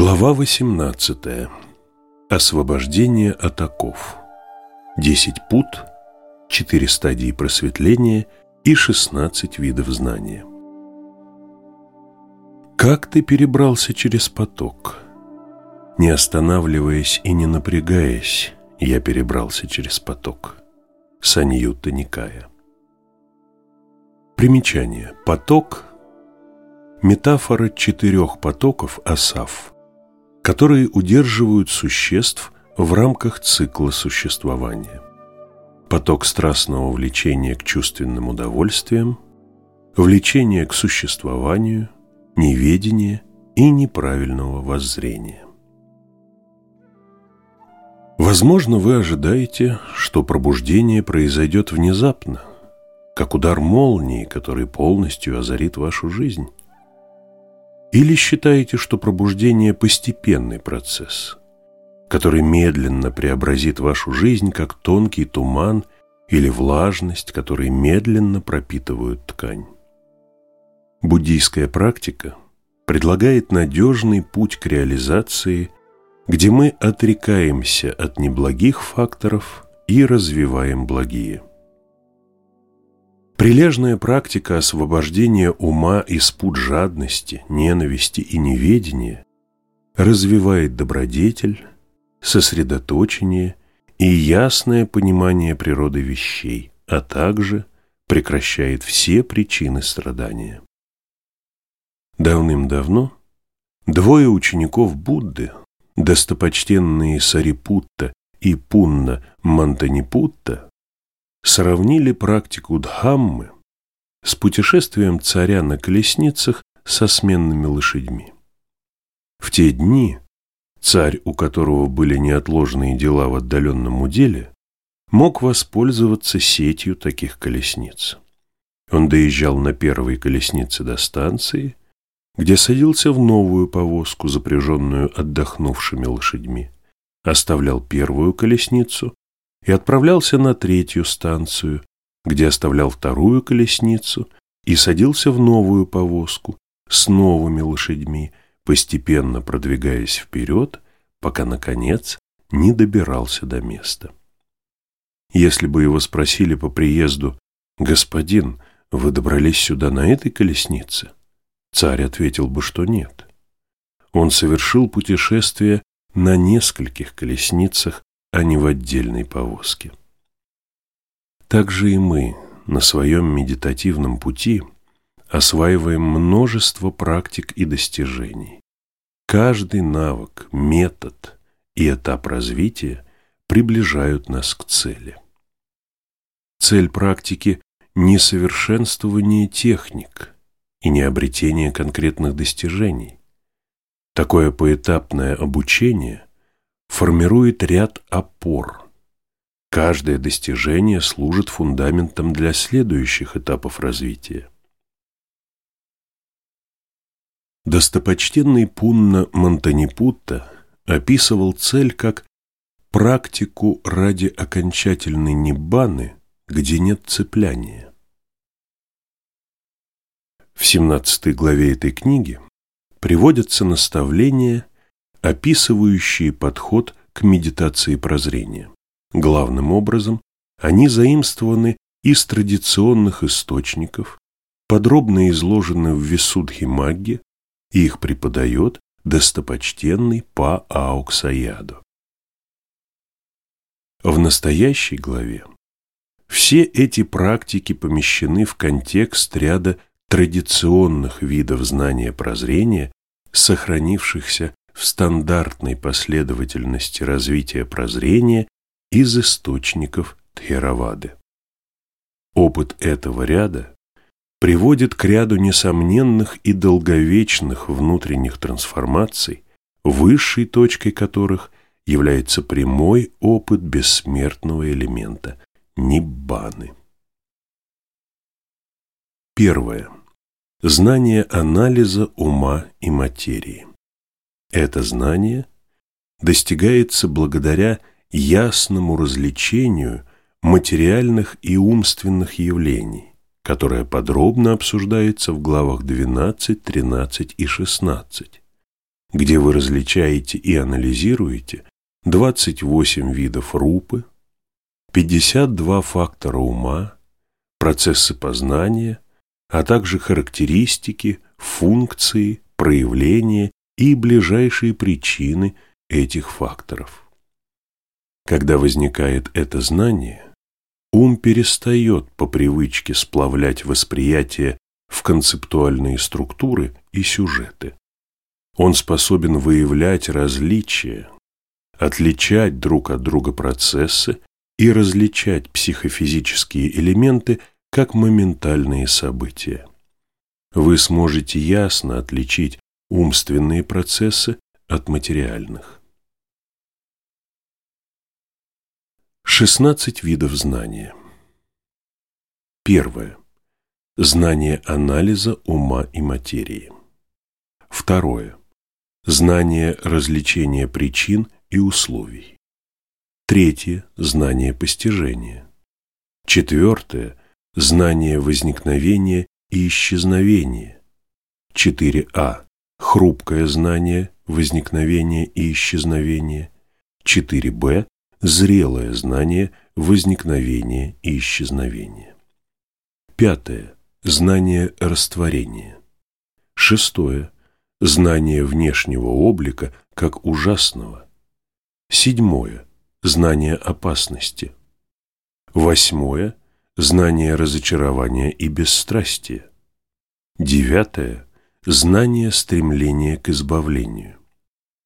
Глава 18. Освобождение от оков. 10 пут, 4 стадии просветления и 16 видов знания. Как ты перебрался через поток? Не останавливаясь и не напрягаясь, я перебрался через поток. Саньюта Никая. Примечание. Поток – метафора четырех потоков Асаф – которые удерживают существ в рамках цикла существования. Поток страстного влечения к чувственным удовольствиям, влечение к существованию, неведение и неправильного воззрения. Возможно, вы ожидаете, что пробуждение произойдет внезапно, как удар молнии, который полностью озарит вашу жизнь. Или считаете, что пробуждение – постепенный процесс, который медленно преобразит вашу жизнь, как тонкий туман или влажность, которые медленно пропитывают ткань? Буддийская практика предлагает надежный путь к реализации, где мы отрекаемся от неблагих факторов и развиваем благие – Прилежная практика освобождения ума из пут жадности, ненависти и неведения развивает добродетель, сосредоточение и ясное понимание природы вещей, а также прекращает все причины страдания. Давным-давно двое учеников Будды, достопочтенные Сарипутта и Пунна Мантанипутта, сравнили практику Дхаммы с путешествием царя на колесницах со сменными лошадьми. В те дни царь, у которого были неотложные дела в отдаленном уделе, мог воспользоваться сетью таких колесниц. Он доезжал на первой колеснице до станции, где садился в новую повозку, запряженную отдохнувшими лошадьми, оставлял первую колесницу и отправлялся на третью станцию, где оставлял вторую колесницу и садился в новую повозку с новыми лошадьми, постепенно продвигаясь вперед, пока, наконец, не добирался до места. Если бы его спросили по приезду, «Господин, вы добрались сюда на этой колеснице?» Царь ответил бы, что нет. Он совершил путешествие на нескольких колесницах а не в отдельной повозке. Так же и мы на своем медитативном пути осваиваем множество практик и достижений. Каждый навык, метод и этап развития приближают нас к цели. Цель практики – не совершенствование техник и не обретение конкретных достижений. Такое поэтапное обучение – формирует ряд опор. Каждое достижение служит фундаментом для следующих этапов развития. Достопочтенный Пунна Монтанипутта описывал цель как практику ради окончательной ниббаны, где нет цепляния. В 17 главе этой книги приводятся наставления описывающие подход к медитации прозрения. Главным образом, они заимствованы из традиционных источников, подробно изложены в Висудхи Магге, и их преподает достопочтенный Па Ауксаяду. В настоящей главе все эти практики помещены в контекст ряда традиционных видов знания прозрения, сохранившихся в стандартной последовательности развития прозрения из источников Тхеравады. Опыт этого ряда приводит к ряду несомненных и долговечных внутренних трансформаций, высшей точкой которых является прямой опыт бессмертного элемента – Ниббаны. Первое. Знание анализа ума и материи. Это знание достигается благодаря ясному развлечению материальных и умственных явлений, которое подробно обсуждается в главах 12, 13 и 16. где вы различаете и анализируете 28 видов рупы, 52 фактора ума, процессы познания, а также характеристики, функции, проявления и ближайшие причины этих факторов. Когда возникает это знание, ум перестает по привычке сплавлять восприятие в концептуальные структуры и сюжеты. Он способен выявлять различия, отличать друг от друга процессы и различать психофизические элементы как моментальные события. Вы сможете ясно отличить умственные процессы от материальных. 16 видов знания. Первое. Знание анализа ума и материи. Второе. Знание развлечения причин и условий. Третье – знание постижения. Четвертое – знание возникновения и исчезновения. 4а – хрупкое знание возникновения и исчезновения. 4б – зрелое знание возникновения и исчезновения. Пятое – знание растворения. Шестое – знание внешнего облика как ужасного. Седьмое – знание опасности. Восьмое – знание разочарования и бесстрастия. Девятое – знание стремления к избавлению.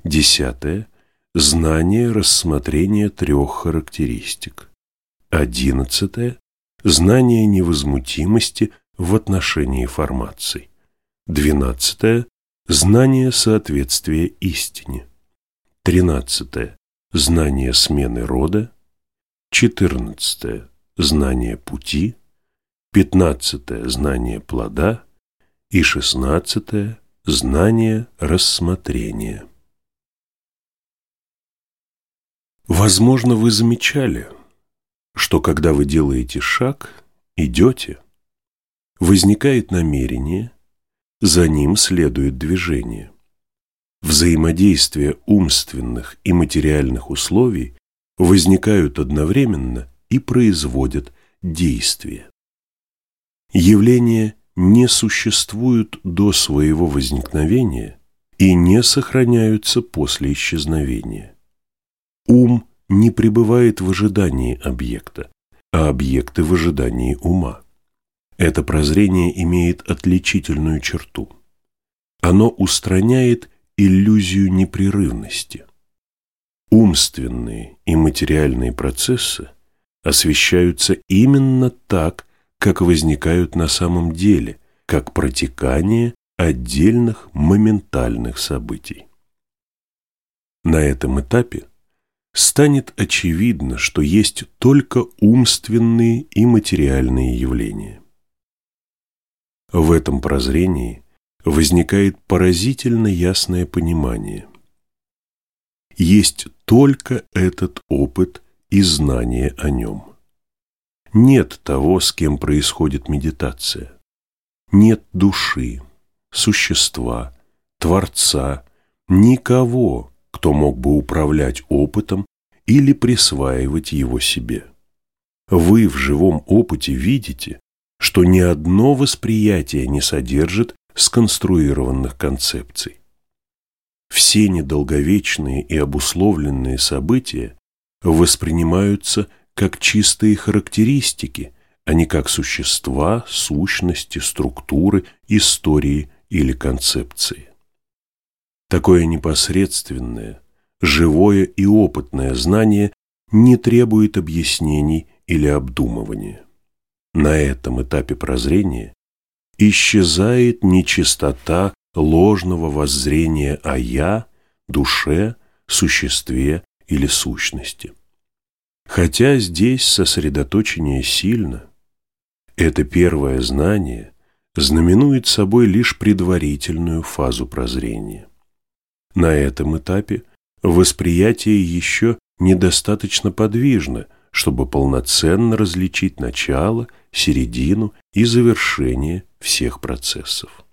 Десятое – знание рассмотрения трех характеристик. Одиннадцатое – знание невозмутимости в отношении формаций. Двенадцатое – знание соответствия истине. Тринадцатое знание смены рода, 14. знание пути, 15. знание плода и 16. знание рассмотрения. Возможно, вы замечали, что когда вы делаете шаг, идете, возникает намерение, за ним следует движение взаимодействия умственных и материальных условий возникают одновременно и производят действие. Явления не существуют до своего возникновения и не сохраняются после исчезновения. Ум не пребывает в ожидании объекта, а объекты в ожидании ума. Это прозрение имеет отличительную черту. Оно устраняет иллюзию непрерывности. Умственные и материальные процессы освещаются именно так, как возникают на самом деле, как протекание отдельных моментальных событий. На этом этапе станет очевидно, что есть только умственные и материальные явления. В этом прозрении возникает поразительно ясное понимание. Есть только этот опыт и знание о нем. Нет того, с кем происходит медитация. Нет души, существа, Творца, никого, кто мог бы управлять опытом или присваивать его себе. Вы в живом опыте видите, что ни одно восприятие не содержит сконструированных концепций. Все недолговечные и обусловленные события воспринимаются как чистые характеристики, а не как существа, сущности, структуры, истории или концепции. Такое непосредственное, живое и опытное знание не требует объяснений или обдумывания. На этом этапе прозрения исчезает нечистота ложного воззрения о «я», душе, существе или сущности. Хотя здесь сосредоточение сильно, это первое знание знаменует собой лишь предварительную фазу прозрения. На этом этапе восприятие еще недостаточно подвижно, чтобы полноценно различить начало, середину и завершение всех процессов.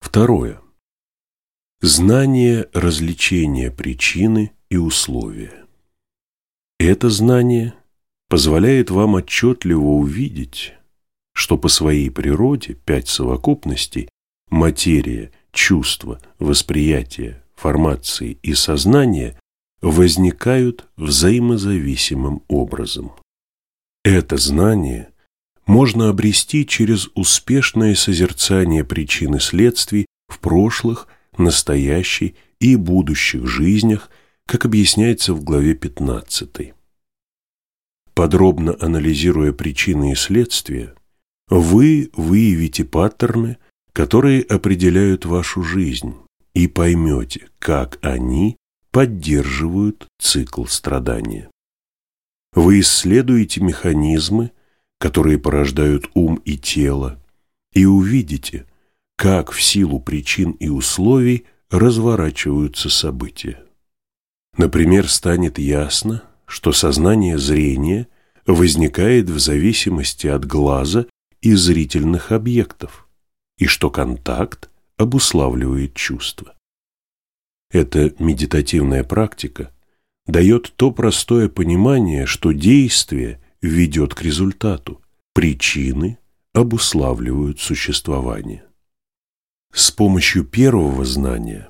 Второе. Знание развлечения причины и условия. Это знание позволяет вам отчетливо увидеть, что по своей природе пять совокупностей – материя, чувство, восприятие, формации и сознание – возникают взаимозависимым образом. Это знание можно обрести через успешное созерцание причин и следствий в прошлых, настоящей и будущих жизнях, как объясняется в главе 15. Подробно анализируя причины и следствия, вы выявите паттерны, которые определяют вашу жизнь, и поймете, как они поддерживают цикл страдания. Вы исследуете механизмы, которые порождают ум и тело, и увидите, как в силу причин и условий разворачиваются события. Например, станет ясно, что сознание зрения возникает в зависимости от глаза и зрительных объектов, и что контакт обуславливает чувства. Эта медитативная практика дает то простое понимание, что действие ведет к результату, причины обуславливают существование. С помощью первого знания,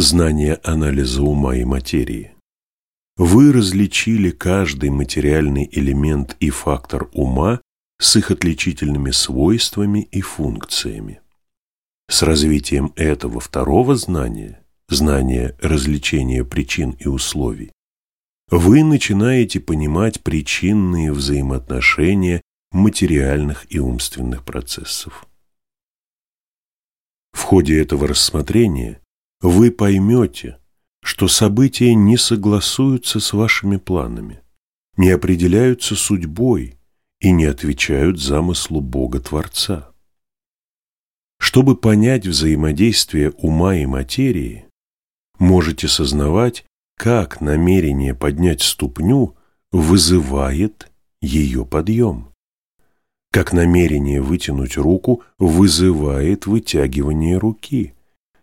знания анализа ума и материи, вы различили каждый материальный элемент и фактор ума с их отличительными свойствами и функциями. С развитием этого второго знания, знания развлечения причин и условий, вы начинаете понимать причинные взаимоотношения материальных и умственных процессов. В ходе этого рассмотрения вы поймете, что события не согласуются с вашими планами, не определяются судьбой и не отвечают замыслу Бога-Творца. Чтобы понять взаимодействие ума и материи, можете сознавать, как намерение поднять ступню вызывает ее подъем как намерение вытянуть руку вызывает вытягивание руки,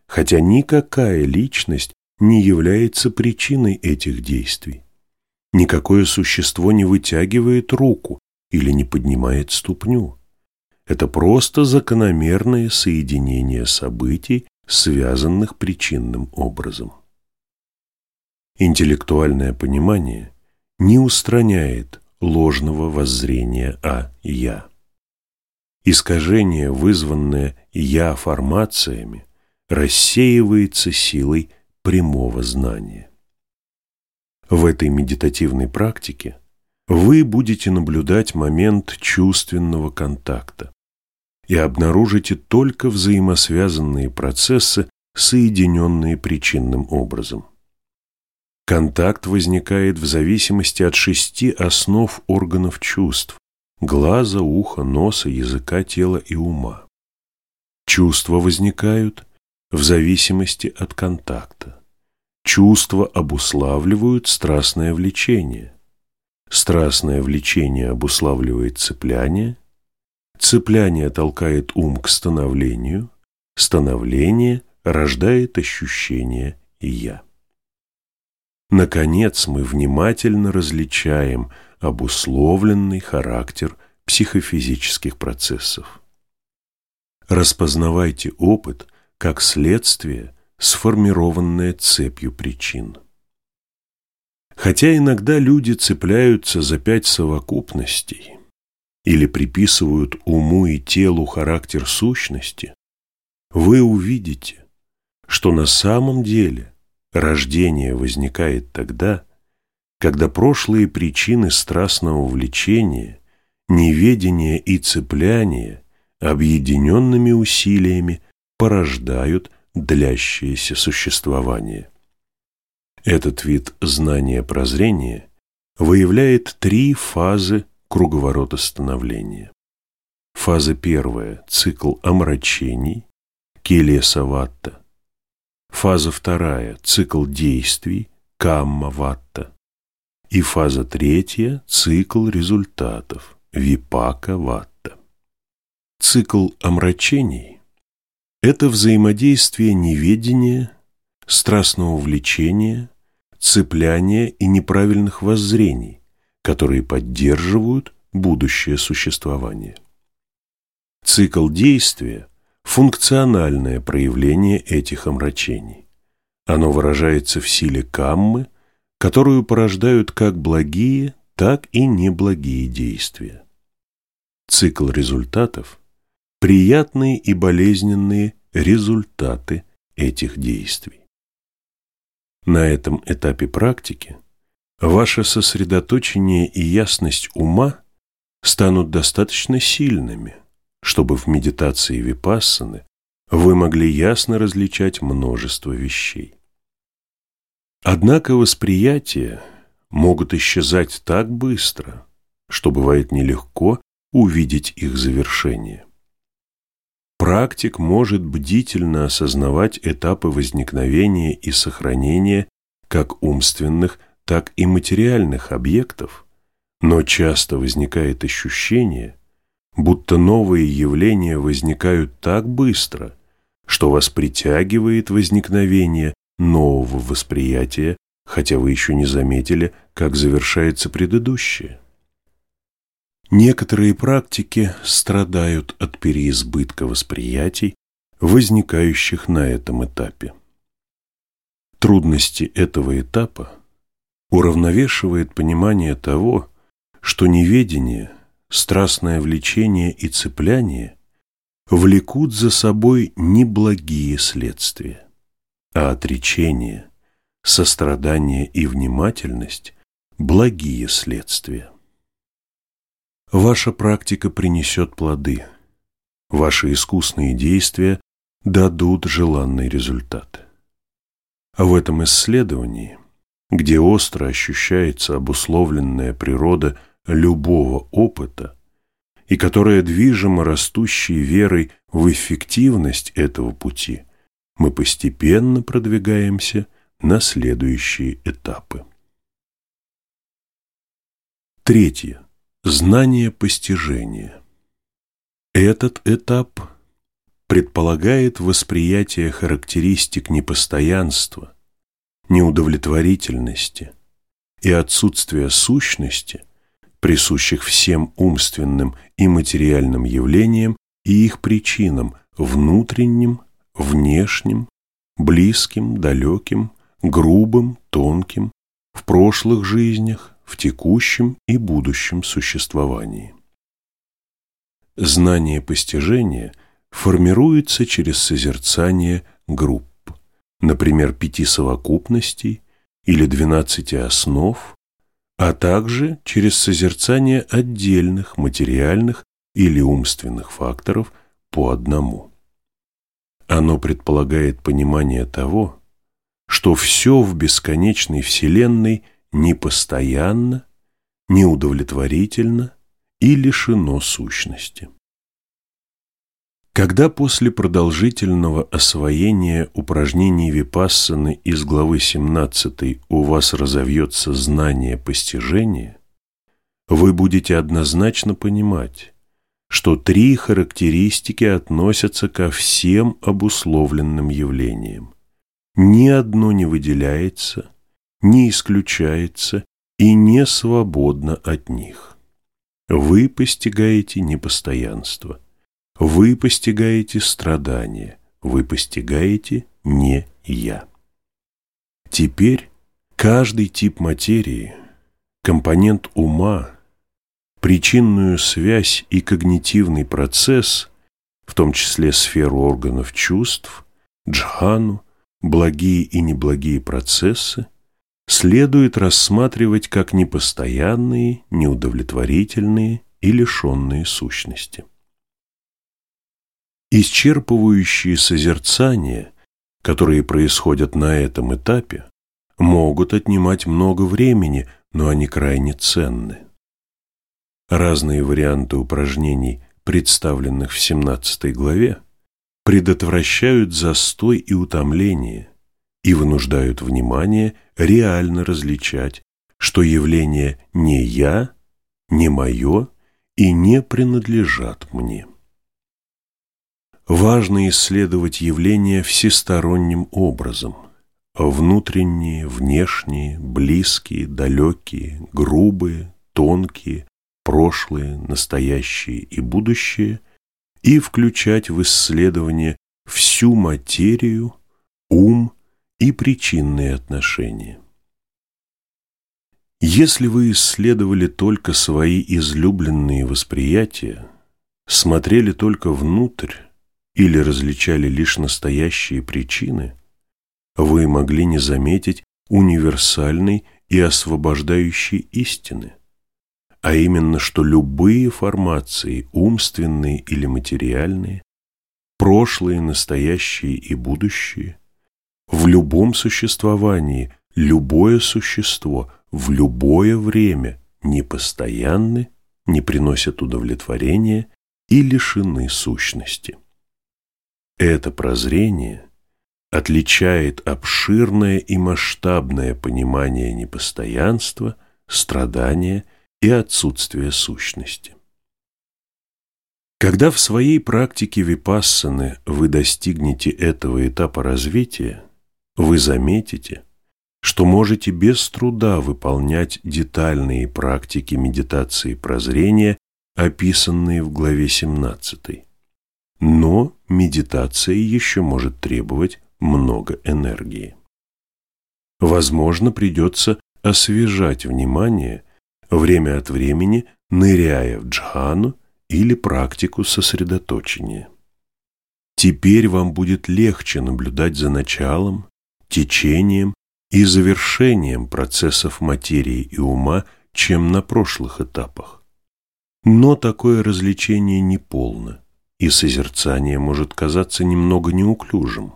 хотя никакая личность не является причиной этих действий. Никакое существо не вытягивает руку или не поднимает ступню. Это просто закономерное соединение событий, связанных причинным образом. Интеллектуальное понимание не устраняет ложного воззрения о «я». Искажение, вызванное «я-формациями», рассеивается силой прямого знания. В этой медитативной практике вы будете наблюдать момент чувственного контакта и обнаружите только взаимосвязанные процессы, соединенные причинным образом. Контакт возникает в зависимости от шести основ органов чувств, глаза, уха, носа, языка, тела и ума. Чувства возникают в зависимости от контакта. Чувства обуславливают страстное влечение. Страстное влечение обуславливает цепляние. Цепляние толкает ум к становлению. Становление рождает ощущение «я». Наконец, мы внимательно различаем – обусловленный характер психофизических процессов. Распознавайте опыт как следствие, сформированное цепью причин. Хотя иногда люди цепляются за пять совокупностей или приписывают уму и телу характер сущности, вы увидите, что на самом деле рождение возникает тогда, когда прошлые причины страстного влечения, неведения и цепляния объединенными усилиями порождают длящееся существование. Этот вид знания-прозрения выявляет три фазы круговорота становления. Фаза первая – цикл омрачений, келеса-ватта. Фаза вторая – цикл действий, камма-ватта. И фаза третья – цикл результатов, випака-ватта. Цикл омрачений – это взаимодействие неведения, страстного влечения, цепляния и неправильных воззрений, которые поддерживают будущее существование. Цикл действия – функциональное проявление этих омрачений. Оно выражается в силе каммы, которую порождают как благие, так и неблагие действия. Цикл результатов – приятные и болезненные результаты этих действий. На этом этапе практики ваше сосредоточение и ясность ума станут достаточно сильными, чтобы в медитации випассаны вы могли ясно различать множество вещей. Однако восприятия могут исчезать так быстро, что бывает нелегко увидеть их завершение. Практик может бдительно осознавать этапы возникновения и сохранения как умственных, так и материальных объектов, но часто возникает ощущение, будто новые явления возникают так быстро, что вас притягивает возникновение нового восприятия, хотя вы еще не заметили, как завершается предыдущее. Некоторые практики страдают от переизбытка восприятий, возникающих на этом этапе. Трудности этого этапа уравновешивает понимание того, что неведение, страстное влечение и цепляние влекут за собой неблагие следствия, а отречение, сострадание и внимательность – благие следствия. Ваша практика принесет плоды. Ваши искусные действия дадут желанный результат. А в этом исследовании, где остро ощущается обусловленная природа любого опыта и которая движима растущей верой в эффективность этого пути, мы постепенно продвигаемся на следующие этапы. Третье. Знание постижения. Этот этап предполагает восприятие характеристик непостоянства, неудовлетворительности и отсутствия сущности, присущих всем умственным и материальным явлениям и их причинам внутренним, внешним, близким, далеким, грубым, тонким, в прошлых жизнях, в текущем и будущем существовании. Знание постижения формируется через созерцание групп, например, пяти совокупностей или двенадцати основ, а также через созерцание отдельных материальных или умственных факторов по одному. Оно предполагает понимание того, что все в бесконечной Вселенной – непостоянно, неудовлетворительно и лишено сущности. Когда после продолжительного освоения упражнений Випассаны из главы 17 у вас разовьется знание постижения, вы будете однозначно понимать, что три характеристики относятся ко всем обусловленным явлениям. Ни одно не выделяется, не исключается и не свободно от них. Вы постигаете непостоянство, вы постигаете страдания, вы постигаете не я. Теперь каждый тип материи, компонент ума, причинную связь и когнитивный процесс, в том числе сферу органов чувств, джхану, благие и неблагие процессы, следует рассматривать как непостоянные, неудовлетворительные и лишенные сущности. Исчерпывающие созерцания, которые происходят на этом этапе, могут отнимать много времени, но они крайне ценны. Разные варианты упражнений, представленных в 17 главе, предотвращают застой и утомление – и вынуждают внимание реально различать, что явление не я, не мое и не принадлежат мне. важно исследовать явления всесторонним образом. Внутренние, внешние, близкие, далекие, грубые, тонкие, прошлые, настоящие и будущее и включать в исследование всю материю, ум и причинные отношения. Если вы исследовали только свои излюбленные восприятия, смотрели только внутрь или различали лишь настоящие причины, вы могли не заметить универсальной и освобождающей истины, а именно, что любые формации, умственные или материальные, прошлые, настоящие и будущие, в любом существовании любое существо в любое время непостоянны, не приносят удовлетворения и лишены сущности. Это прозрение отличает обширное и масштабное понимание непостоянства, страдания и отсутствия сущности. Когда в своей практике випассаны вы достигнете этого этапа развития, вы заметите, что можете без труда выполнять детальные практики медитации прозрения, описанные в главе 17. Но медитация еще может требовать много энергии. Возможно, придется освежать внимание, время от времени ныряя в джхану или практику сосредоточения. Теперь вам будет легче наблюдать за началом, течением и завершением процессов материи и ума, чем на прошлых этапах. Но такое развлечение не полно, и созерцание может казаться немного неуклюжим.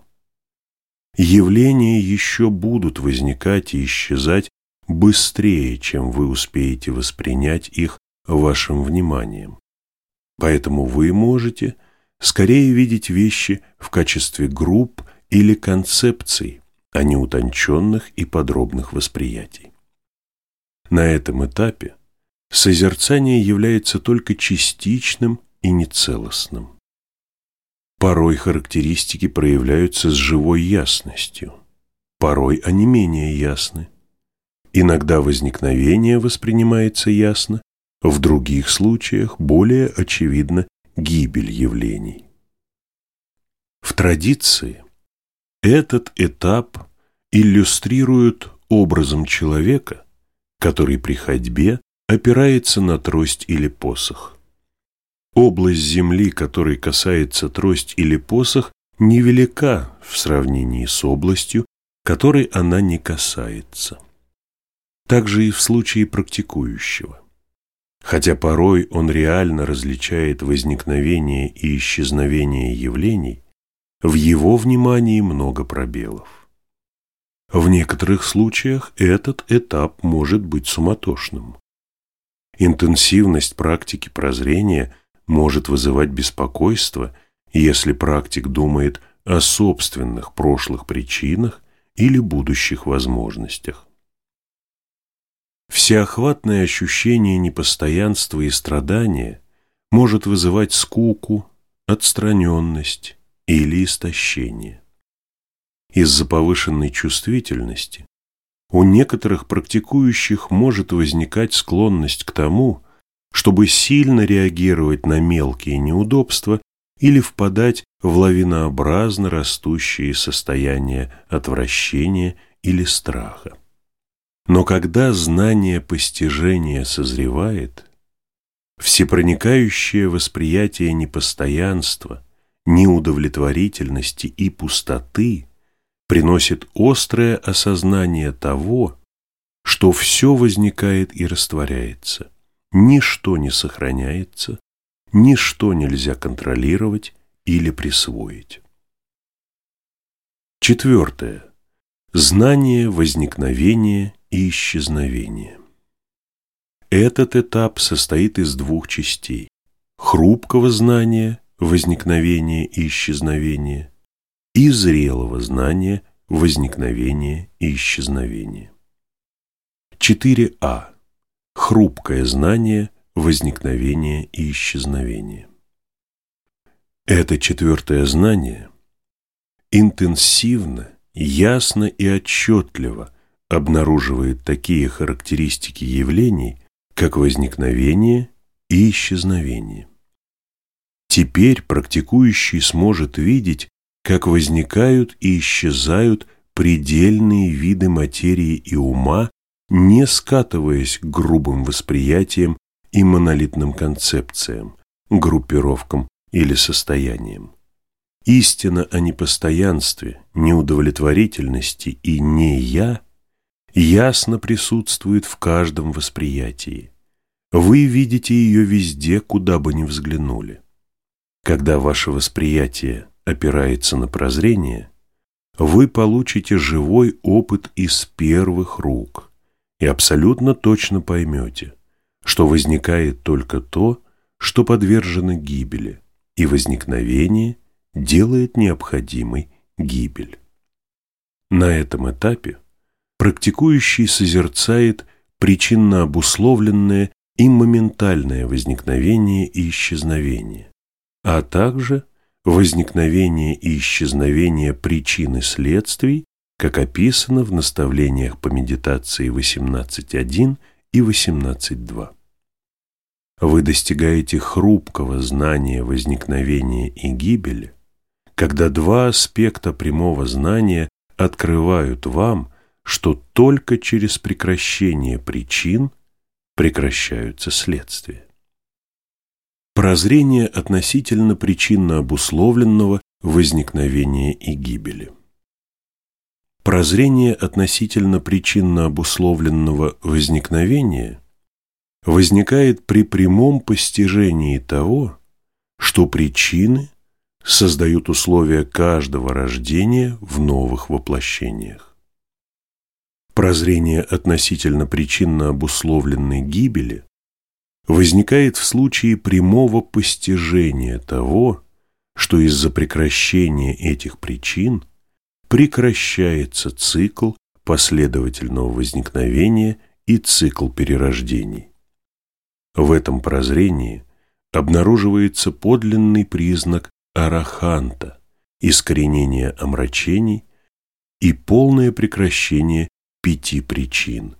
Явления еще будут возникать и исчезать быстрее, чем вы успеете воспринять их вашим вниманием. Поэтому вы можете скорее видеть вещи в качестве групп или концепций, а не утонченных и подробных восприятий. На этом этапе созерцание является только частичным и нецелостным. Порой характеристики проявляются с живой ясностью, порой они менее ясны. Иногда возникновение воспринимается ясно, в других случаях более очевидна гибель явлений. В традиции этот этап иллюстрирует образом человека, который при ходьбе опирается на трость или посох. Область земли, которой касается трость или посох, невелика в сравнении с областью, которой она не касается. Также и в случае практикующего. Хотя порой он реально различает возникновение и исчезновение явлений, в его внимании много пробелов. В некоторых случаях этот этап может быть суматошным. Интенсивность практики прозрения может вызывать беспокойство, если практик думает о собственных прошлых причинах или будущих возможностях. Всеохватное ощущение непостоянства и страдания может вызывать скуку, отстраненность, или истощение. Из-за повышенной чувствительности у некоторых практикующих может возникать склонность к тому, чтобы сильно реагировать на мелкие неудобства или впадать в лавинообразно растущие состояния отвращения или страха. Но когда знание постижения созревает, всепроникающее восприятие непостоянства – неудовлетворительности и пустоты приносит острое осознание того, что все возникает и растворяется, ничто не сохраняется, ничто нельзя контролировать или присвоить. Четвертое. Знание возникновения и исчезновения. Этот этап состоит из двух частей – хрупкого знания возникновения и исчезновения, и зрелого знания возникновения и исчезновения. 4а. Хрупкое знание возникновения и исчезновения. Это четвертое знание интенсивно, ясно и отчетливо обнаруживает такие характеристики явлений, как возникновение и исчезновение. Теперь практикующий сможет видеть, как возникают и исчезают предельные виды материи и ума, не скатываясь к грубым восприятиям и монолитным концепциям, группировкам или состояниям. Истина о непостоянстве, неудовлетворительности и «не я» ясно присутствует в каждом восприятии. Вы видите ее везде, куда бы ни взглянули. Когда ваше восприятие опирается на прозрение, вы получите живой опыт из первых рук и абсолютно точно поймете, что возникает только то, что подвержено гибели, и возникновение делает необходимой гибель. На этом этапе практикующий созерцает причинно обусловленное и моментальное возникновение и исчезновение, а также возникновение и исчезновение причин и следствий, как описано в наставлениях по медитации 18.1 и 18.2. Вы достигаете хрупкого знания возникновения и гибели, когда два аспекта прямого знания открывают вам, что только через прекращение причин прекращаются следствия прозрение относительно причинно обусловленного возникновения и гибели. Прозрение относительно причинно обусловленного возникновения возникает при прямом постижении того, что причины создают условия каждого рождения в новых воплощениях. Прозрение относительно причинно обусловленной гибели возникает в случае прямого постижения того, что из-за прекращения этих причин прекращается цикл последовательного возникновения и цикл перерождений. В этом прозрении обнаруживается подлинный признак араханта, искоренение омрачений и полное прекращение пяти причин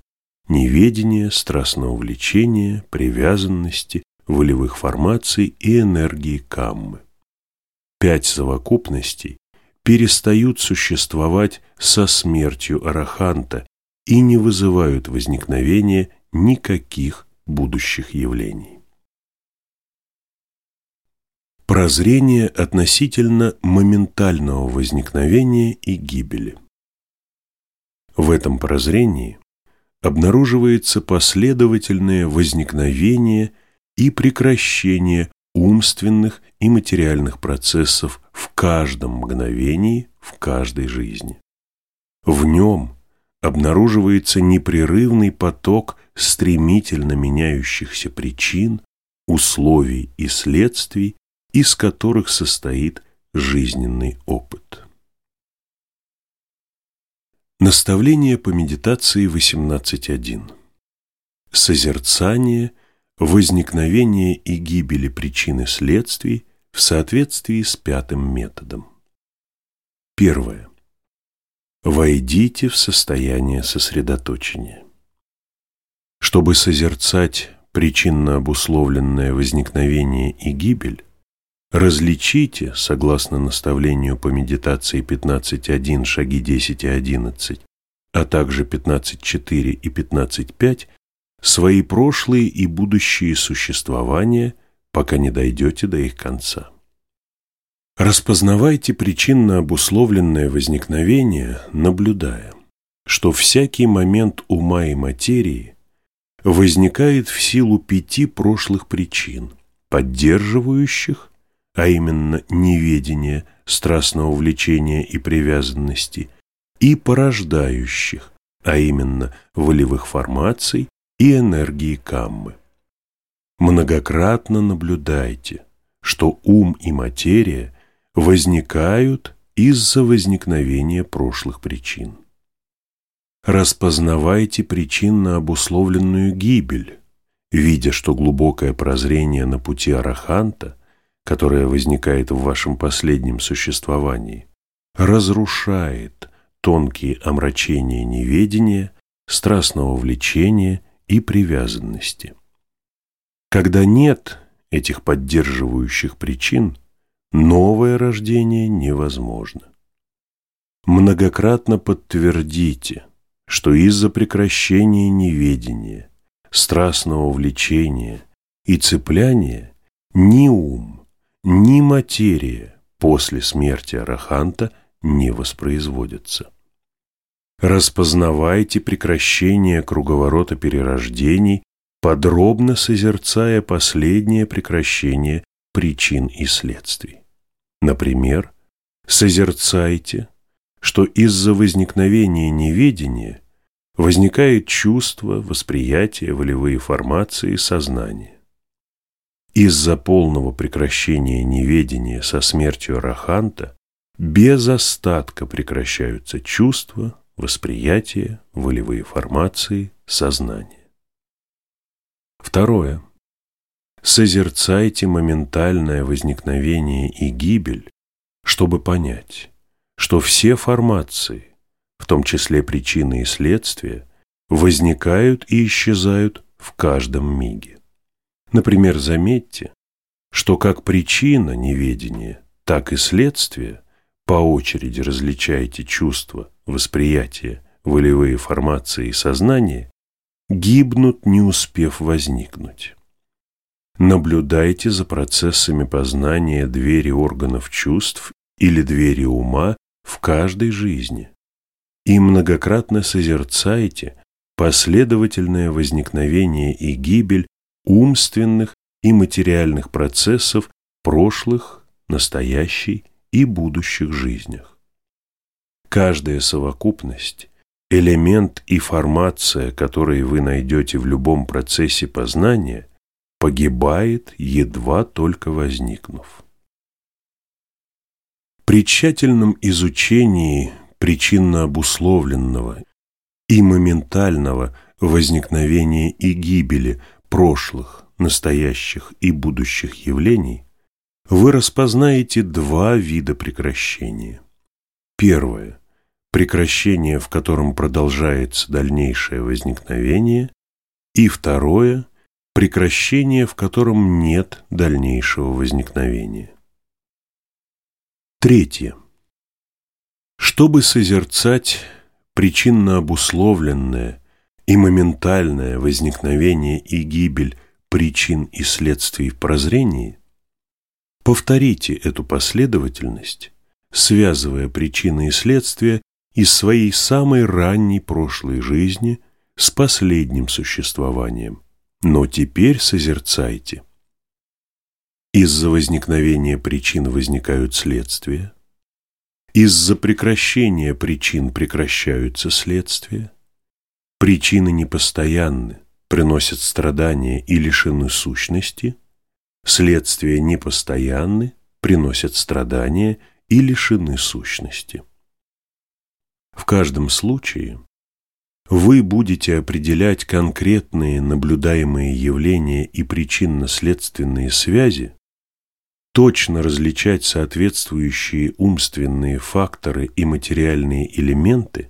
неведения, страстного влечения, привязанности, волевых формаций и энергии каммы. Пять совокупностей перестают существовать со смертью араханта и не вызывают возникновения никаких будущих явлений. Прозрение относительно моментального возникновения и гибели. В этом прозрении обнаруживается последовательное возникновение и прекращение умственных и материальных процессов в каждом мгновении, в каждой жизни. В нем обнаруживается непрерывный поток стремительно меняющихся причин, условий и следствий, из которых состоит жизненный опыт. Наставление по медитации 18.1. Созерцание, возникновение и гибели причины следствий в соответствии с пятым методом. Первое. Войдите в состояние сосредоточения. Чтобы созерцать причинно обусловленное возникновение и гибель, Различите, согласно наставлению по медитации 15.1, шаги 10 и 11, а также 15.4 и 15.5, свои прошлые и будущие существования, пока не дойдете до их конца. Распознавайте причинно обусловленное возникновение, наблюдая, что всякий момент ума и материи возникает в силу пяти прошлых причин, поддерживающих а именно неведения, страстного влечения и привязанности, и порождающих, а именно волевых формаций и энергии каммы. Многократно наблюдайте, что ум и материя возникают из-за возникновения прошлых причин. Распознавайте причинно обусловленную гибель, видя, что глубокое прозрение на пути араханта которая возникает в вашем последнем существовании, разрушает тонкие омрачения неведения, страстного влечения и привязанности. Когда нет этих поддерживающих причин, новое рождение невозможно. Многократно подтвердите, что из-за прекращения неведения, страстного влечения и цепляния ни ум, ни материя после смерти Араханта не воспроизводятся. Распознавайте прекращение круговорота перерождений, подробно созерцая последнее прекращение причин и следствий. Например, созерцайте, что из-за возникновения неведения возникает чувство, восприятие, волевые формации, сознание. Из-за полного прекращения неведения со смертью Раханта без остатка прекращаются чувства, восприятие, волевые формации, сознание. Второе. Созерцайте моментальное возникновение и гибель, чтобы понять, что все формации, в том числе причины и следствия, возникают и исчезают в каждом миге. Например, заметьте, что как причина неведения, так и следствие по очереди различаете чувства, восприятие, волевые формации и сознание, гибнут, не успев возникнуть. Наблюдайте за процессами познания двери органов чувств или двери ума в каждой жизни и многократно созерцайте последовательное возникновение и гибель умственных и материальных процессов прошлых, настоящей и будущих жизнях. Каждая совокупность, элемент и формация, которые вы найдете в любом процессе познания, погибает, едва только возникнув. При тщательном изучении причинно обусловленного и моментального возникновения и гибели прошлых, настоящих и будущих явлений, вы распознаете два вида прекращения. Первое – прекращение, в котором продолжается дальнейшее возникновение, и второе – прекращение, в котором нет дальнейшего возникновения. Третье. Чтобы созерцать причинно обусловленное и моментальное возникновение и гибель причин и следствий в прозрении, повторите эту последовательность, связывая причины и следствия из своей самой ранней прошлой жизни с последним существованием, но теперь созерцайте. Из-за возникновения причин возникают следствия, из-за прекращения причин прекращаются следствия. Причины непостоянны, приносят страдания и лишены сущности. Следствия непостоянны, приносят страдания и лишены сущности. В каждом случае вы будете определять конкретные наблюдаемые явления и причинно-следственные связи точно различать соответствующие умственные факторы и материальные элементы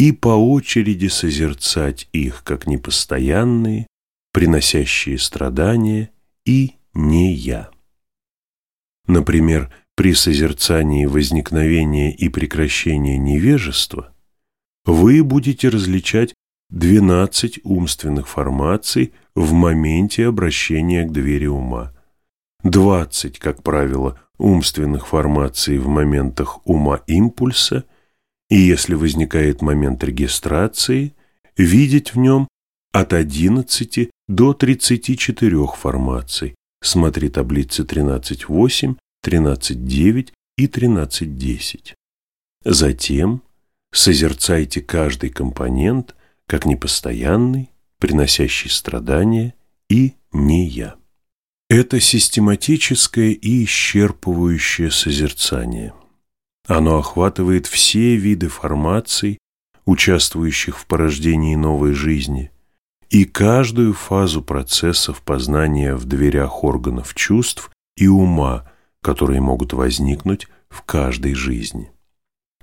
и по очереди созерцать их как непостоянные, приносящие страдания и не я. Например, при созерцании возникновения и прекращения невежества вы будете различать 12 умственных формаций в моменте обращения к двери ума – 20, как правило, умственных формаций в моментах ума импульса, и если возникает момент регистрации, видеть в нем от 11 до 34 формаций. Смотри таблицы 13.8, 13.9 и 13.10. Затем созерцайте каждый компонент как непостоянный, приносящий страдания и не я. Это систематическое и исчерпывающее созерцание. Оно охватывает все виды формаций, участвующих в порождении новой жизни, и каждую фазу процессов познания в дверях органов чувств и ума, которые могут возникнуть в каждой жизни.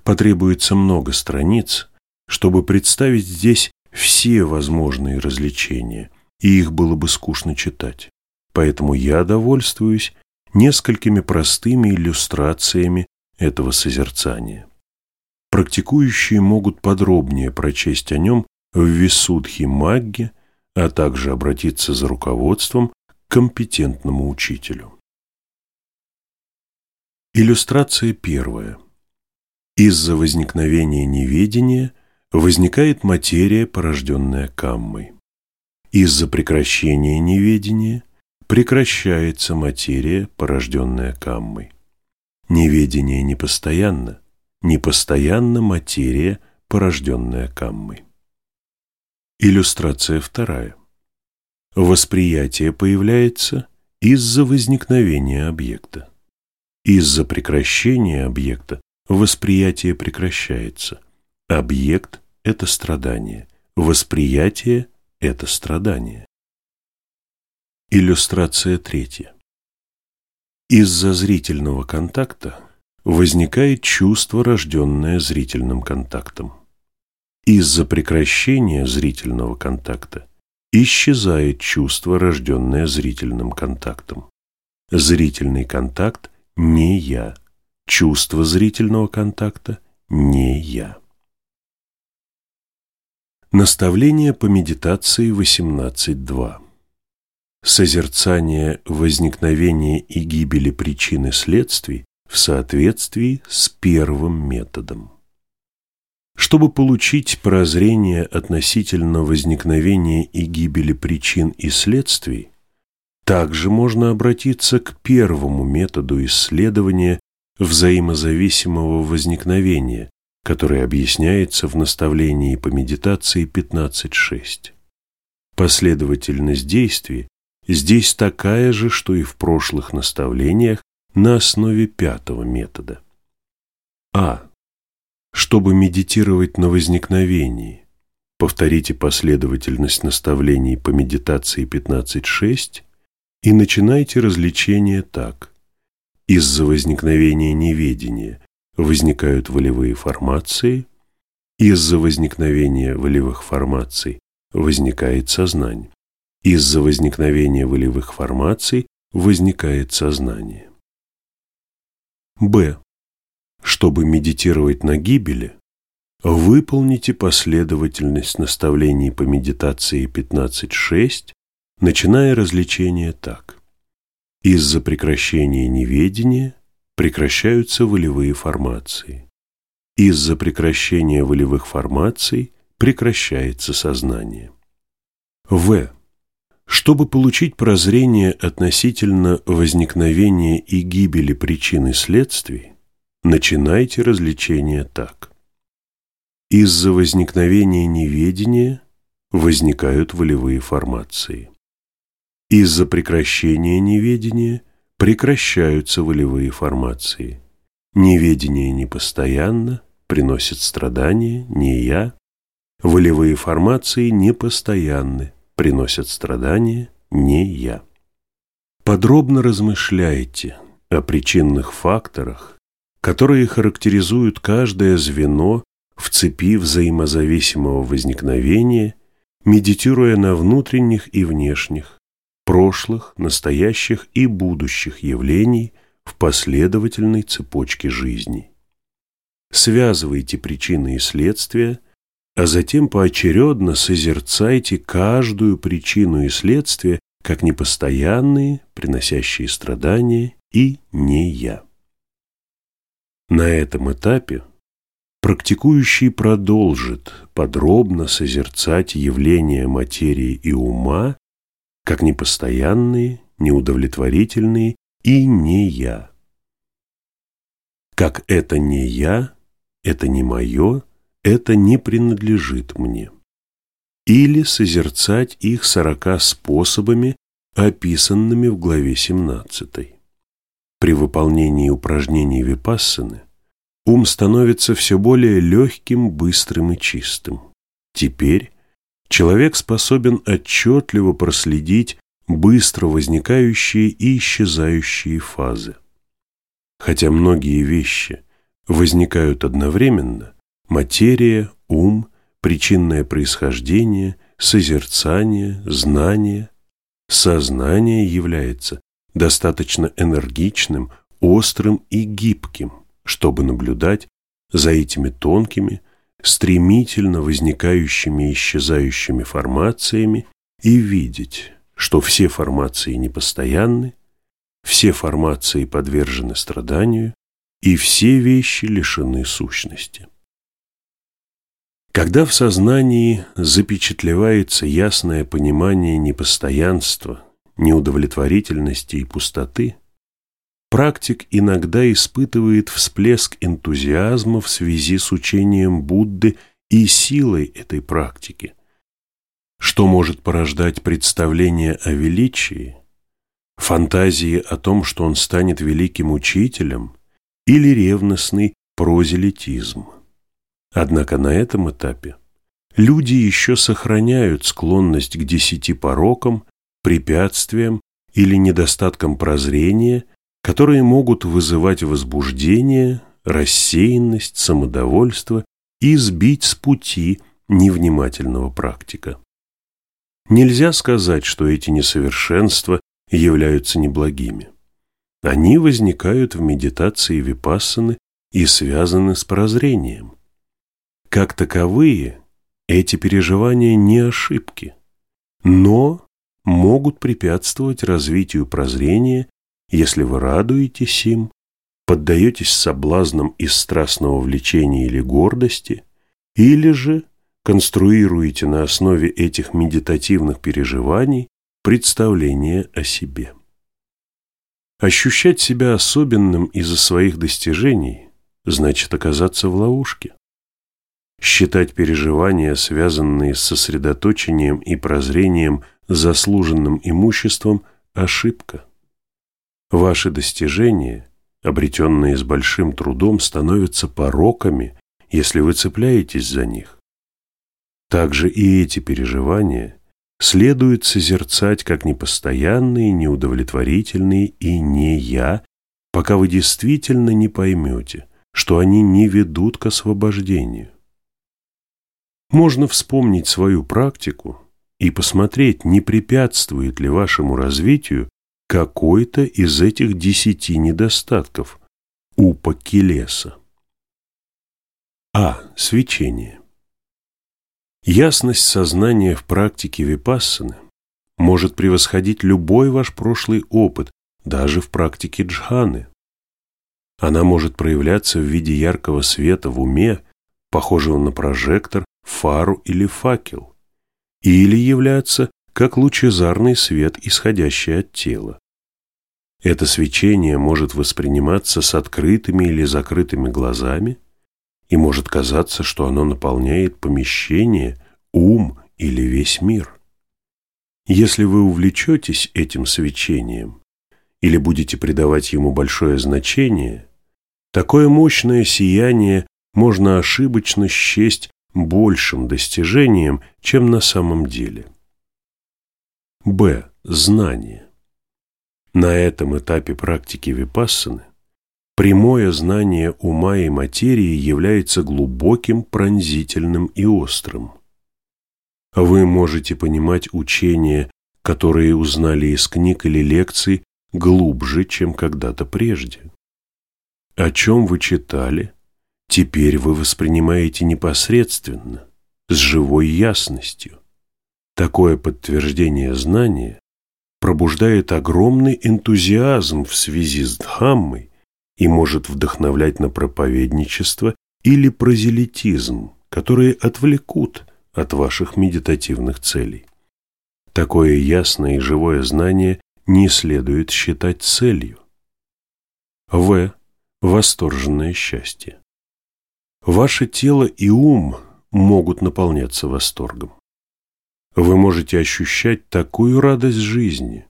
Потребуется много страниц, чтобы представить здесь все возможные развлечения, и их было бы скучно читать. Поэтому я довольствуюсь несколькими простыми иллюстрациями этого созерцания. Практикующие могут подробнее прочесть о нем в Висудхи Магге, а также обратиться за руководством к компетентному учителю. Иллюстрация первая. Из-за возникновения неведения возникает материя, порожденная каммой. Из-за прекращения неведения прекращается материя, порожденная каммой. Неведение непостоянно, непостоянна материя, порожденная каммой. Иллюстрация вторая. Восприятие появляется из-за возникновения объекта. Из-за прекращения объекта восприятие прекращается. Объект – это страдание, восприятие – это страдание. Иллюстрация третья. Из-за зрительного контакта возникает чувство, рожденное зрительным контактом. Из-за прекращения зрительного контакта исчезает чувство, рожденное зрительным контактом. Зрительный контакт – не я. Чувство зрительного контакта – не я. Наставление по медитации 18.2 Созерцание возникновения и гибели причины следствий в соответствии с первым методом. Чтобы получить прозрение относительно возникновения и гибели причин и следствий, также можно обратиться к первому методу исследования взаимозависимого возникновения, который объясняется в наставлении по медитации 15.6. Последовательность действий здесь такая же, что и в прошлых наставлениях на основе пятого метода. А. Чтобы медитировать на возникновении, повторите последовательность наставлений по медитации 15.6 и начинайте развлечение так. Из-за возникновения неведения возникают волевые формации, из-за возникновения волевых формаций возникает сознание, из-за возникновения волевых формаций возникает сознание. Б. Чтобы медитировать на гибели, выполните последовательность наставлений по медитации 15.6, начиная развлечение так. Из-за прекращения неведения прекращаются волевые формации. Из-за прекращения волевых формаций прекращается сознание. В. Чтобы получить прозрение относительно возникновения и гибели причин и следствий, начинайте развлечение так. Из-за возникновения неведения возникают волевые формации. Из-за прекращения неведения прекращаются волевые формации. Неведение непостоянно, приносит страдания, не я. Волевые формации непостоянны, приносят страдания, не я. Подробно размышляйте о причинных факторах, которые характеризуют каждое звено в цепи взаимозависимого возникновения, медитируя на внутренних и внешних, прошлых, настоящих и будущих явлений в последовательной цепочке жизни. Связывайте причины и следствия, а затем поочередно созерцайте каждую причину и следствие как непостоянные, приносящие страдания и не я. На этом этапе практикующий продолжит подробно созерцать явления материи и ума как непостоянные, неудовлетворительные и не я. Как это не я, это не мое, это не принадлежит мне. Или созерцать их сорока способами, описанными в главе 17. При выполнении упражнений випассаны ум становится все более легким, быстрым и чистым. Теперь человек способен отчетливо проследить быстро возникающие и исчезающие фазы. Хотя многие вещи возникают одновременно, материя, ум, причинное происхождение, созерцание, знание, сознание является достаточно энергичным, острым и гибким, чтобы наблюдать за этими тонкими, стремительно возникающими и исчезающими формациями и видеть, что все формации непостоянны, все формации подвержены страданию и все вещи лишены сущности. Когда в сознании запечатлевается ясное понимание непостоянства, неудовлетворительности и пустоты, практик иногда испытывает всплеск энтузиазма в связи с учением Будды и силой этой практики, что может порождать представление о величии, фантазии о том, что он станет великим учителем, или ревностный прозелитизм. Однако на этом этапе люди еще сохраняют склонность к десяти порокам, препятствиям или недостаткам прозрения, которые могут вызывать возбуждение, рассеянность, самодовольство и сбить с пути невнимательного практика. Нельзя сказать, что эти несовершенства являются неблагими. Они возникают в медитации випассаны и связаны с прозрением. Как таковые, эти переживания не ошибки, но могут препятствовать развитию прозрения, если вы радуетесь им, поддаетесь соблазнам из страстного влечения или гордости, или же конструируете на основе этих медитативных переживаний представление о себе. Ощущать себя особенным из-за своих достижений значит оказаться в ловушке. Считать переживания, связанные с сосредоточением и прозрением заслуженным имуществом, ошибка. Ваши достижения, обретенные с большим трудом, становятся пороками, если вы цепляетесь за них. Также и эти переживания следует созерцать как непостоянные, неудовлетворительные и не я, пока вы действительно не поймете, что они не ведут к освобождению. Можно вспомнить свою практику и посмотреть, не препятствует ли вашему развитию какой-то из этих десяти недостатков упа-келеса. А. Свечение. Ясность сознания в практике випассаны может превосходить любой ваш прошлый опыт, даже в практике джханы. Она может проявляться в виде яркого света в уме, похожего на прожектор, фару или факел, или являться как лучезарный свет, исходящий от тела. Это свечение может восприниматься с открытыми или закрытыми глазами, и может казаться, что оно наполняет помещение, ум или весь мир. Если вы увлечетесь этим свечением или будете придавать ему большое значение, такое мощное сияние можно ошибочно счесть большим достижением, чем на самом деле. Б. Знание. На этом этапе практики випассаны Прямое знание ума и материи является глубоким, пронзительным и острым. Вы можете понимать учения, которые узнали из книг или лекций, глубже, чем когда-то прежде. О чем вы читали, теперь вы воспринимаете непосредственно, с живой ясностью. Такое подтверждение знания пробуждает огромный энтузиазм в связи с Дхаммой, и может вдохновлять на проповедничество или прозелитизм, которые отвлекут от ваших медитативных целей. Такое ясное и живое знание не следует считать целью. В. Восторженное счастье. Ваше тело и ум могут наполняться восторгом. Вы можете ощущать такую радость жизни,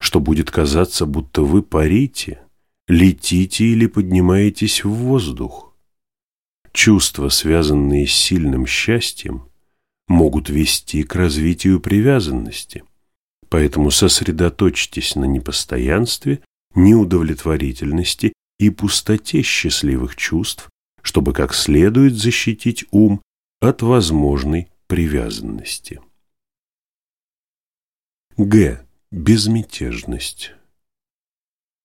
что будет казаться, будто вы парите – летите или поднимаетесь в воздух. Чувства, связанные с сильным счастьем, могут вести к развитию привязанности, Поэтому сосредоточьтесь на непостоянстве, неудовлетворительности и пустоте счастливых чувств, чтобы как следует защитить ум от возможной привязанности. Г. Безмятежность.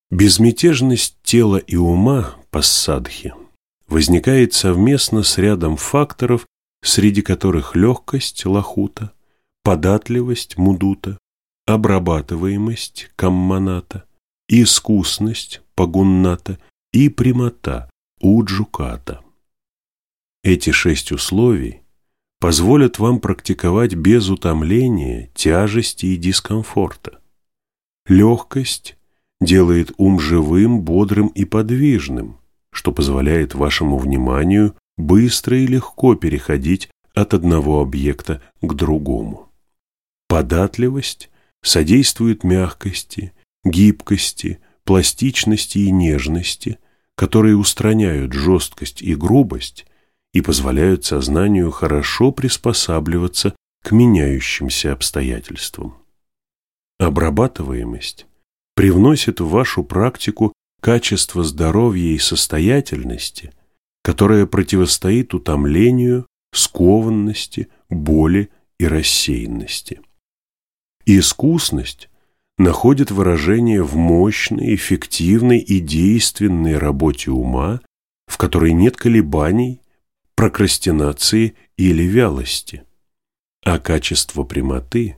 Безмятежность тела и ума пассадхи возникает совместно с рядом факторов, среди которых легкость лахута, податливость мудута, обрабатываемость камманата, искусность пагунната и прямота уджуката. Эти шесть условий позволят вам практиковать без утомления, тяжести и дискомфорта. Легкость делает ум живым, бодрым и подвижным, что позволяет вашему вниманию быстро и легко переходить от одного объекта к другому. Податливость содействует мягкости, гибкости, пластичности и нежности, которые устраняют жесткость и грубость и позволяют сознанию хорошо приспосабливаться к меняющимся обстоятельствам. Обрабатываемость привносит в вашу практику качество здоровья и состоятельности, которое противостоит утомлению, скованности, боли и рассеянности. искусность находит выражение в мощной, эффективной и действенной работе ума, в которой нет колебаний, прокрастинации или вялости. А качество прямоты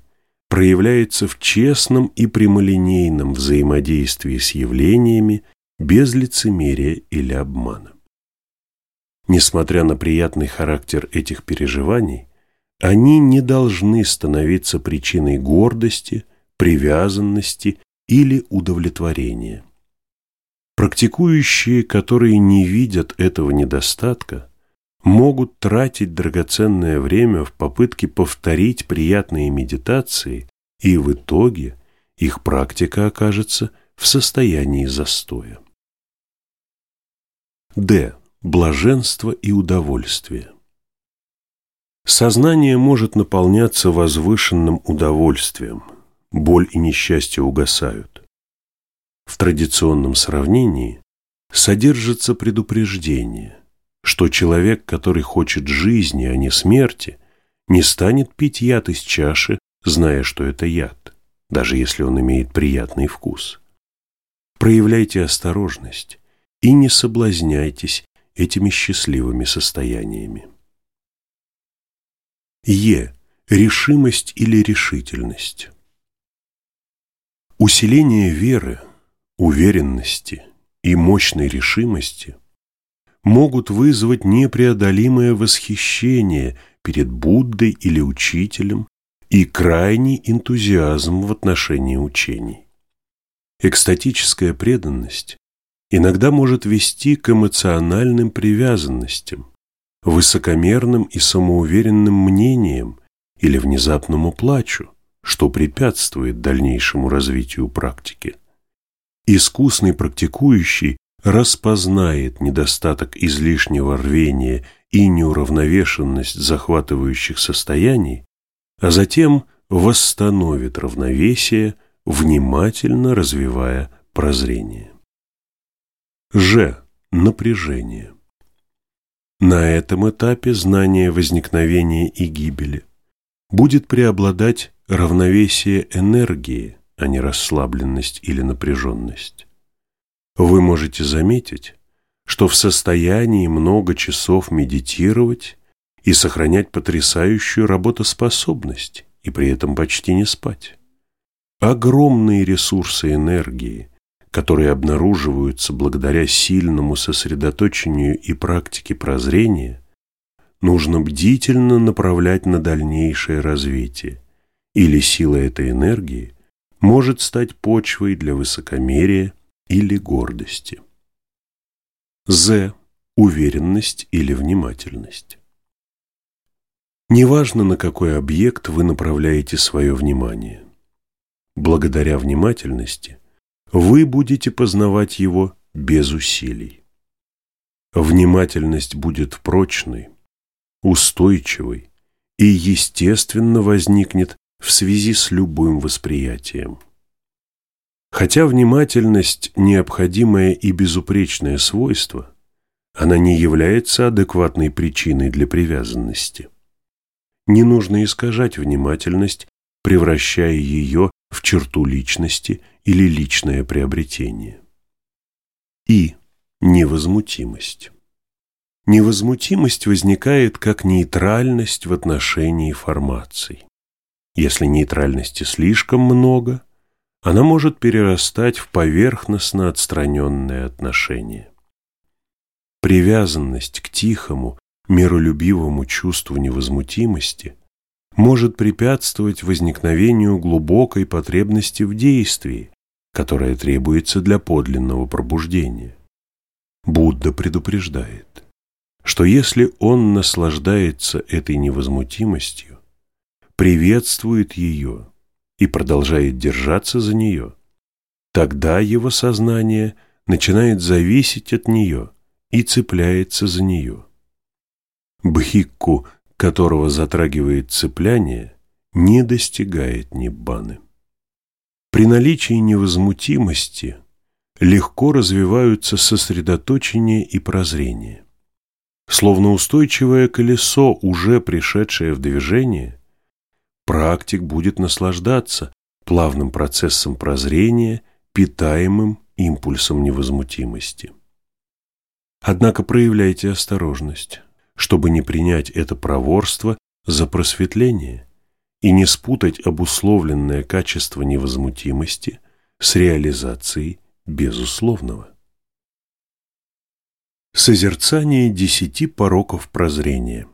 проявляется в честном и прямолинейном взаимодействии с явлениями без лицемерия или обмана. Несмотря на приятный характер этих переживаний, они не должны становиться причиной гордости, привязанности или удовлетворения. Практикующие, которые не видят этого недостатка, могут тратить драгоценное время в попытке повторить приятные медитации, и в итоге их практика окажется в состоянии застоя. Д. Блаженство и удовольствие. Сознание может наполняться возвышенным удовольствием, боль и несчастье угасают. В традиционном сравнении содержится предупреждение, что человек, который хочет жизни, а не смерти, не станет пить яд из чаши, зная, что это яд, даже если он имеет приятный вкус. Проявляйте осторожность и не соблазняйтесь этими счастливыми состояниями. Е. Решимость или решительность. Усиление веры, уверенности и мощной решимости могут вызвать непреодолимое восхищение перед Буддой или учителем и крайний энтузиазм в отношении учений. Экстатическая преданность иногда может вести к эмоциональным привязанностям, высокомерным и самоуверенным мнениям или внезапному плачу, что препятствует дальнейшему развитию практики. Искусный практикующий распознает недостаток излишнего рвения и неуравновешенность захватывающих состояний, а затем восстановит равновесие, внимательно развивая прозрение. Ж. Напряжение. На этом этапе знание возникновения и гибели будет преобладать равновесие энергии, а не расслабленность или напряженность. Вы можете заметить, что в состоянии много часов медитировать и сохранять потрясающую работоспособность и при этом почти не спать. Огромные ресурсы энергии, которые обнаруживаются благодаря сильному сосредоточению и практике прозрения, нужно бдительно направлять на дальнейшее развитие, или сила этой энергии может стать почвой для высокомерия или гордости. З. Уверенность или внимательность. Неважно, на какой объект вы направляете свое внимание. Благодаря внимательности вы будете познавать его без усилий. Внимательность будет прочной, устойчивой и, естественно, возникнет в связи с любым восприятием. Хотя внимательность – необходимое и безупречное свойство, она не является адекватной причиной для привязанности. Не нужно искажать внимательность, превращая ее в черту личности или личное приобретение. И невозмутимость. Невозмутимость возникает как нейтральность в отношении формаций. Если нейтральности слишком много, она может перерастать в поверхностно отстраненное отношение. Привязанность к тихому, миролюбивому чувству невозмутимости может препятствовать возникновению глубокой потребности в действии, которая требуется для подлинного пробуждения. Будда предупреждает, что если он наслаждается этой невозмутимостью, приветствует ее и продолжает держаться за нее, тогда его сознание начинает зависеть от нее и цепляется за нее. Бхикку, которого затрагивает цепляние, не достигает ниббаны. При наличии невозмутимости легко развиваются сосредоточение и прозрение. Словно устойчивое колесо, уже пришедшее в движение, практик будет наслаждаться плавным процессом прозрения, питаемым импульсом невозмутимости. Однако проявляйте осторожность, чтобы не принять это проворство за просветление и не спутать обусловленное качество невозмутимости с реализацией безусловного. Созерцание десяти пороков прозрения.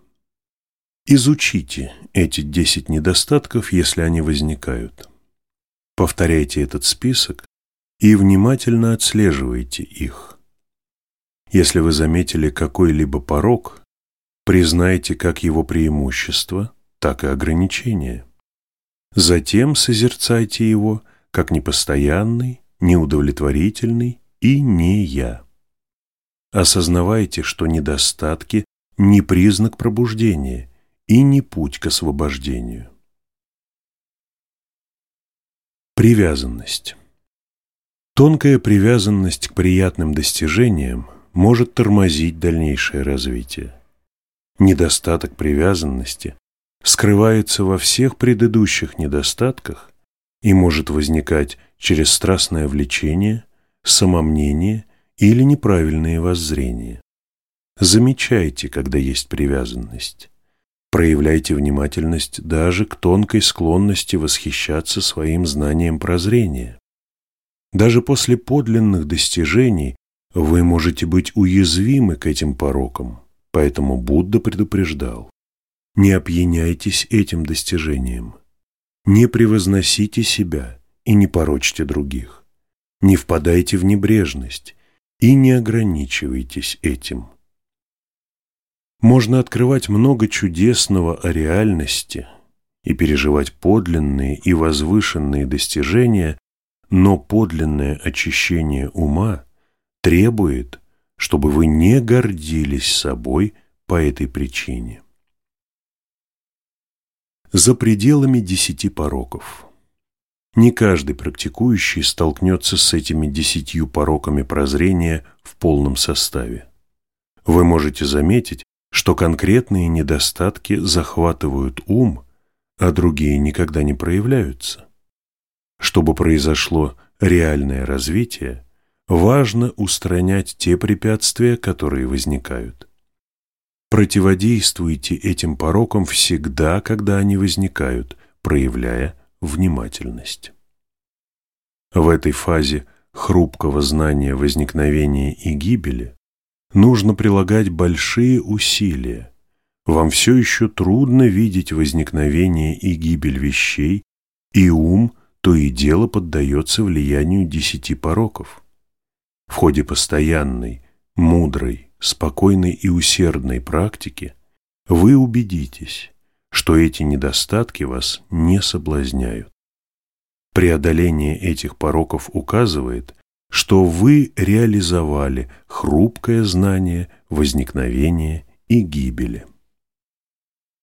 Изучите эти десять недостатков, если они возникают. Повторяйте этот список и внимательно отслеживайте их. Если вы заметили какой-либо порок, признайте как его преимущество, так и ограничения. Затем созерцайте его как непостоянный, неудовлетворительный и не я. Осознавайте, что недостатки не признак пробуждения и не путь к освобождению. Привязанность. Тонкая привязанность к приятным достижениям может тормозить дальнейшее развитие. Недостаток привязанности скрывается во всех предыдущих недостатках и может возникать через страстное влечение, самомнение или неправильные воззрения. Замечайте, когда есть привязанность. Проявляйте внимательность даже к тонкой склонности восхищаться своим знанием прозрения. Даже после подлинных достижений вы можете быть уязвимы к этим порокам, поэтому Будда предупреждал. Не опьяняйтесь этим достижением. Не превозносите себя и не порочьте других. Не впадайте в небрежность и не ограничивайтесь этим. Можно открывать много чудесного о реальности и переживать подлинные и возвышенные достижения, но подлинное очищение ума требует, чтобы вы не гордились собой по этой причине. За пределами десяти пороков не каждый практикующий столкнется с этими десятью пороками прозрения в полном составе. Вы можете заметить, что конкретные недостатки захватывают ум, а другие никогда не проявляются. Чтобы произошло реальное развитие, важно устранять те препятствия, которые возникают. Противодействуйте этим порокам всегда, когда они возникают, проявляя внимательность. В этой фазе хрупкого знания возникновения и гибели нужно прилагать большие усилия. Вам все еще трудно видеть возникновение и гибель вещей, и ум то и дело поддается влиянию десяти пороков. В ходе постоянной, мудрой, спокойной и усердной практики вы убедитесь, что эти недостатки вас не соблазняют. Преодоление этих пороков указывает, что вы реализовали хрупкое знание возникновения и гибели.